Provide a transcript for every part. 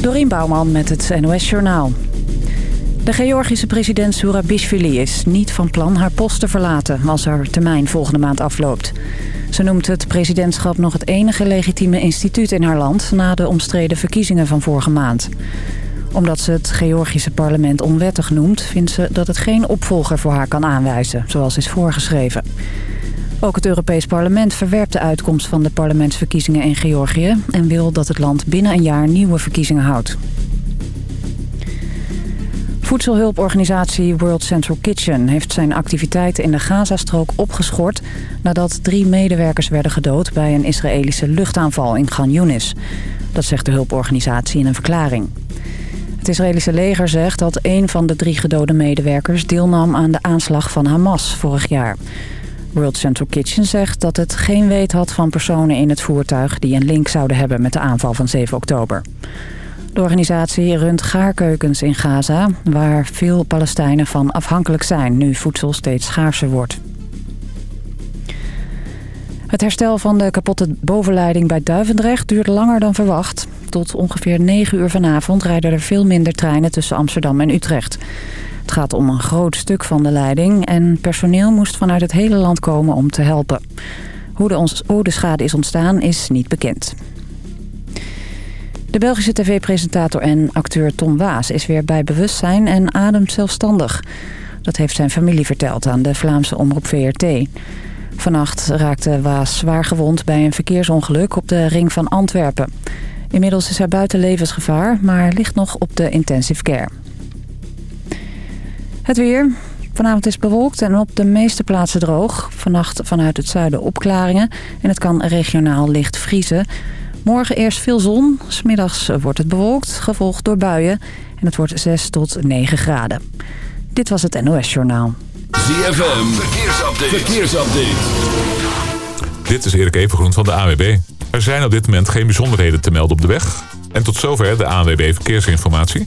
Dorien Bouwman met het NOS Journaal. De Georgische president Surabishvili is niet van plan haar post te verlaten... als haar termijn volgende maand afloopt. Ze noemt het presidentschap nog het enige legitieme instituut in haar land... na de omstreden verkiezingen van vorige maand. Omdat ze het Georgische parlement onwettig noemt... vindt ze dat het geen opvolger voor haar kan aanwijzen, zoals is voorgeschreven. Ook het Europees Parlement verwerpt de uitkomst van de parlementsverkiezingen in Georgië... en wil dat het land binnen een jaar nieuwe verkiezingen houdt. Voedselhulporganisatie World Central Kitchen heeft zijn activiteiten in de Gazastrook opgeschort... nadat drie medewerkers werden gedood bij een Israëlische luchtaanval in Khan Yunis. Dat zegt de hulporganisatie in een verklaring. Het Israëlische leger zegt dat een van de drie gedode medewerkers deelnam aan de aanslag van Hamas vorig jaar. World Central Kitchen zegt dat het geen weet had van personen in het voertuig... die een link zouden hebben met de aanval van 7 oktober. De organisatie runt gaarkeukens in Gaza... waar veel Palestijnen van afhankelijk zijn... nu voedsel steeds schaarser wordt. Het herstel van de kapotte bovenleiding bij Duivendrecht duurt langer dan verwacht. Tot ongeveer 9 uur vanavond rijden er veel minder treinen tussen Amsterdam en Utrecht. Het gaat om een groot stuk van de leiding en personeel moest vanuit het hele land komen om te helpen. Hoe de, hoe de schade is ontstaan is niet bekend. De Belgische tv-presentator en acteur Tom Waas is weer bij bewustzijn en ademt zelfstandig. Dat heeft zijn familie verteld aan de Vlaamse omroep VRT. Vannacht raakte Waas zwaar gewond bij een verkeersongeluk op de ring van Antwerpen. Inmiddels is hij buiten levensgevaar, maar ligt nog op de intensive care. Het weer. Vanavond is bewolkt en op de meeste plaatsen droog. Vannacht vanuit het zuiden opklaringen en het kan regionaal licht vriezen. Morgen eerst veel zon. Smiddags wordt het bewolkt, gevolgd door buien. En het wordt 6 tot 9 graden. Dit was het NOS Journaal. ZFM, verkeersupdate. verkeersupdate. Dit is Erik Evengroen van de AWB. Er zijn op dit moment geen bijzonderheden te melden op de weg. En tot zover de ANWB Verkeersinformatie.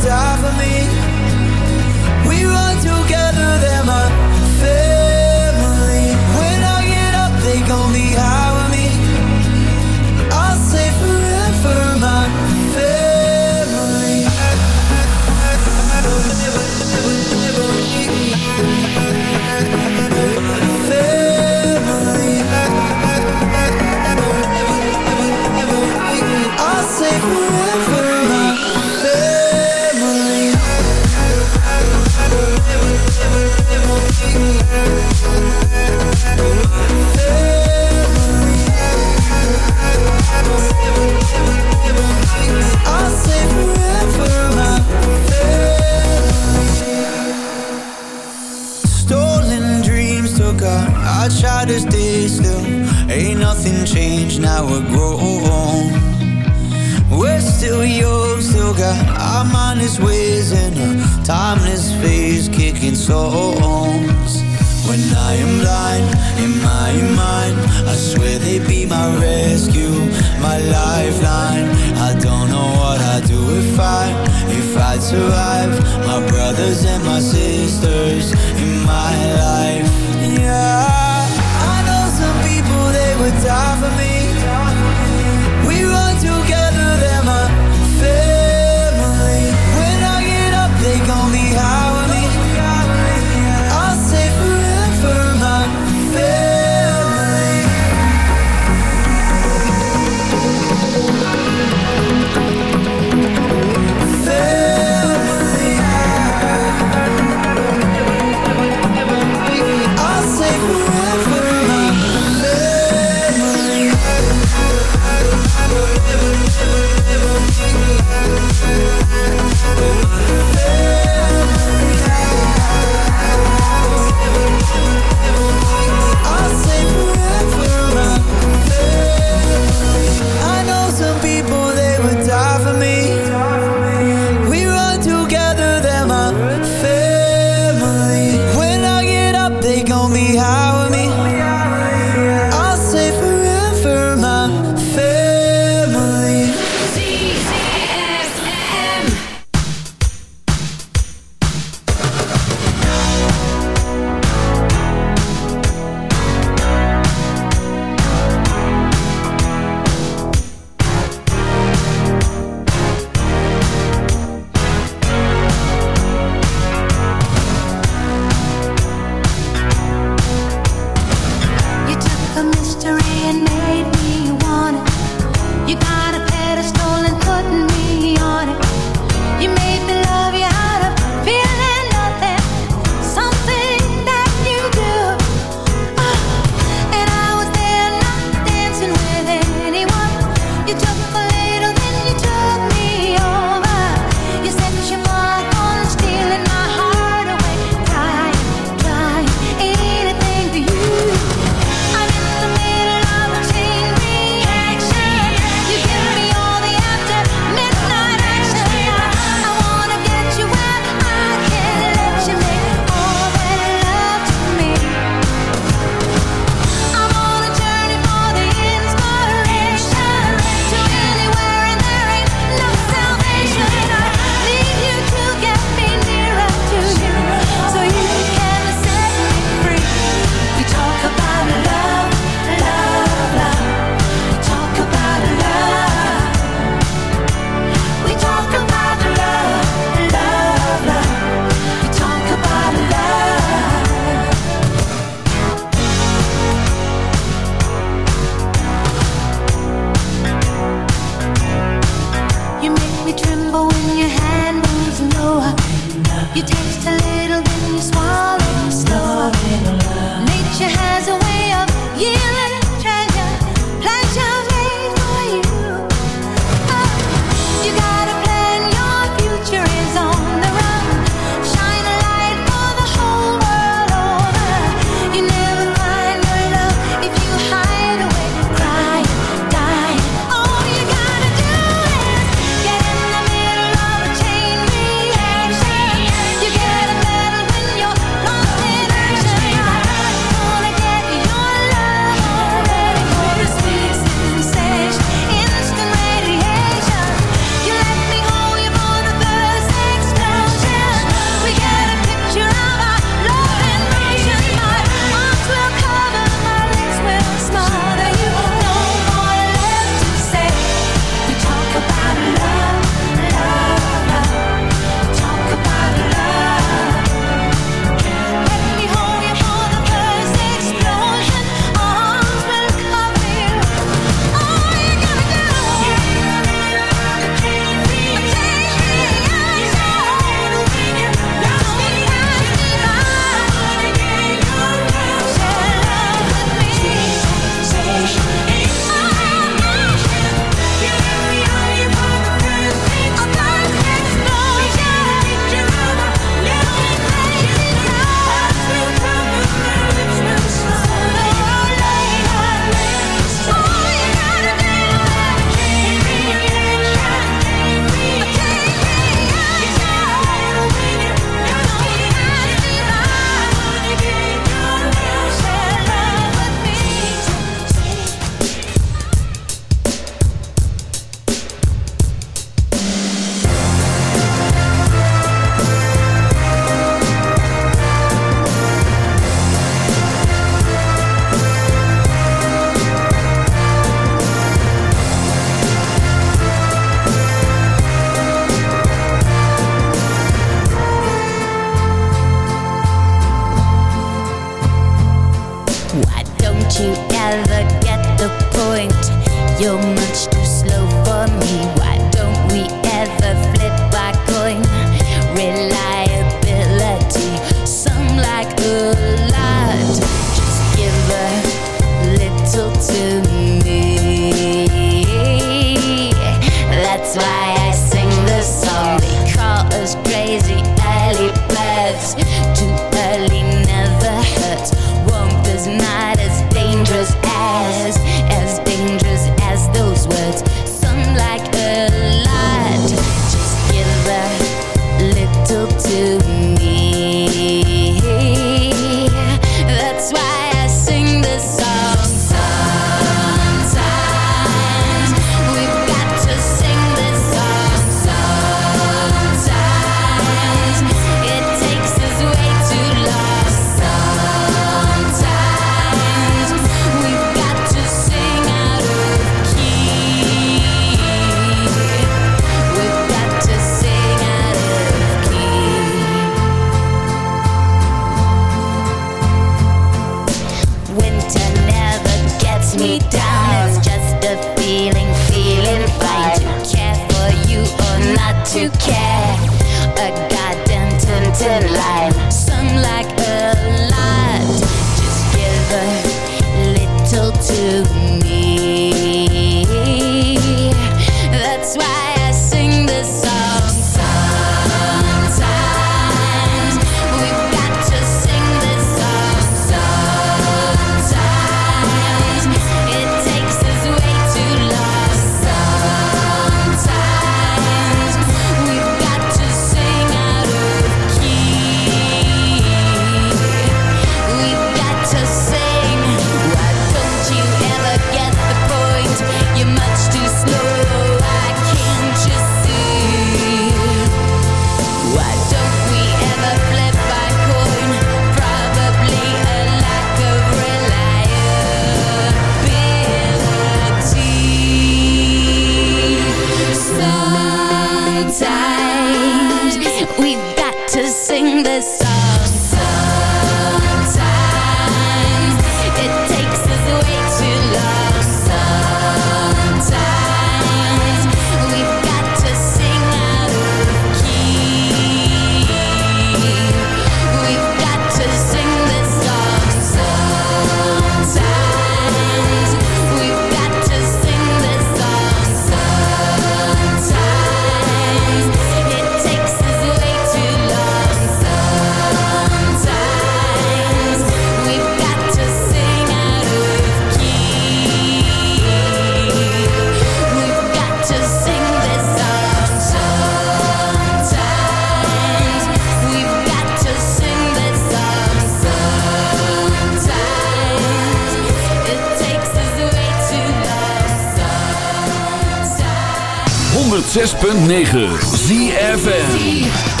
106.9 ZFN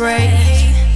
break.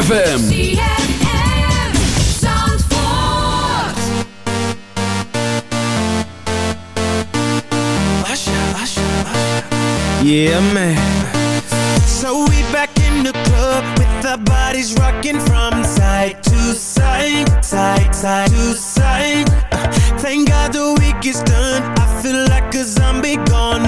ZFM. Yeah, man. So we back in the club with our bodies rocking from side to side, side, side to side. Uh, thank God the week is done. I feel like a zombie gone